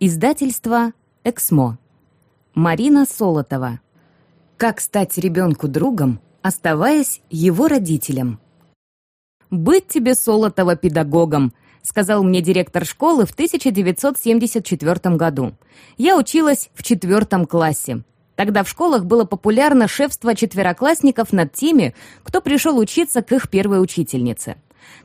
Издательство «Эксмо». Марина Солотова. Как стать ребенку другом, оставаясь его родителем? «Быть тебе, Солотова, педагогом», — сказал мне директор школы в 1974 году. Я училась в четвертом классе. Тогда в школах было популярно шефство четвероклассников над теми, кто пришел учиться к их первой учительнице.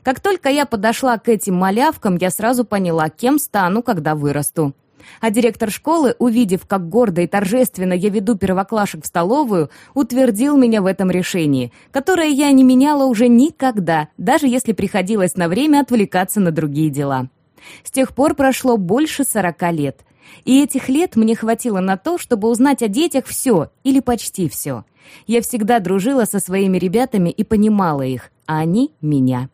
Как только я подошла к этим малявкам, я сразу поняла, кем стану, когда вырасту. А директор школы, увидев, как гордо и торжественно я веду первоклашек в столовую, утвердил меня в этом решении, которое я не меняла уже никогда, даже если приходилось на время отвлекаться на другие дела. С тех пор прошло больше сорока лет. И этих лет мне хватило на то, чтобы узнать о детях все или почти все. Я всегда дружила со своими ребятами и понимала их, а они — меня.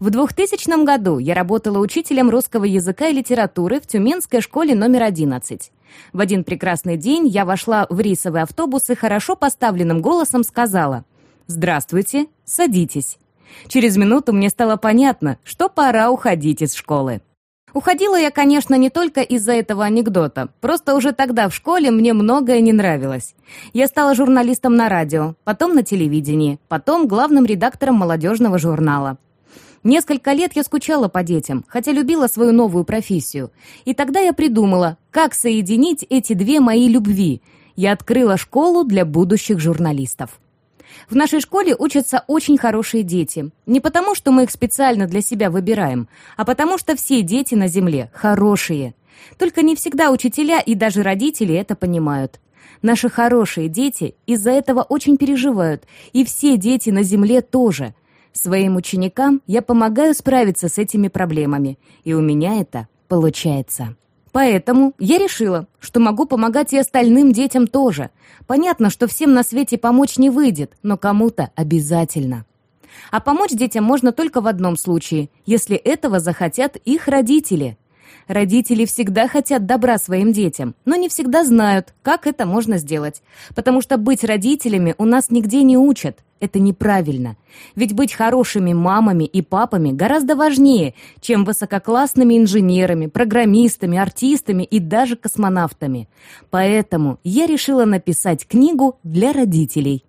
В 2000 году я работала учителем русского языка и литературы в Тюменской школе номер 11. В один прекрасный день я вошла в рейсовый автобус и хорошо поставленным голосом сказала «Здравствуйте, садитесь». Через минуту мне стало понятно, что пора уходить из школы. Уходила я, конечно, не только из-за этого анекдота. Просто уже тогда в школе мне многое не нравилось. Я стала журналистом на радио, потом на телевидении, потом главным редактором молодежного журнала. Несколько лет я скучала по детям, хотя любила свою новую профессию. И тогда я придумала, как соединить эти две мои любви. Я открыла школу для будущих журналистов. В нашей школе учатся очень хорошие дети. Не потому, что мы их специально для себя выбираем, а потому, что все дети на Земле хорошие. Только не всегда учителя и даже родители это понимают. Наши хорошие дети из-за этого очень переживают, и все дети на Земле тоже – Своим ученикам я помогаю справиться с этими проблемами, и у меня это получается. Поэтому я решила, что могу помогать и остальным детям тоже. Понятно, что всем на свете помочь не выйдет, но кому-то обязательно. А помочь детям можно только в одном случае, если этого захотят их родители – Родители всегда хотят добра своим детям, но не всегда знают, как это можно сделать. Потому что быть родителями у нас нигде не учат. Это неправильно. Ведь быть хорошими мамами и папами гораздо важнее, чем высококлассными инженерами, программистами, артистами и даже космонавтами. Поэтому я решила написать книгу для родителей.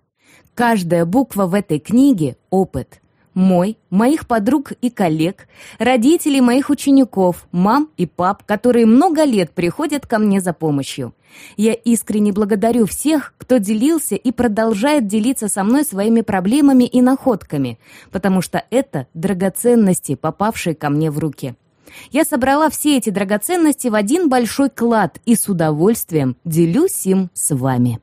Каждая буква в этой книге — опыт — мой, моих подруг и коллег, родителей моих учеников, мам и пап, которые много лет приходят ко мне за помощью. Я искренне благодарю всех, кто делился и продолжает делиться со мной своими проблемами и находками, потому что это драгоценности, попавшие ко мне в руки. Я собрала все эти драгоценности в один большой клад и с удовольствием делюсь им с вами.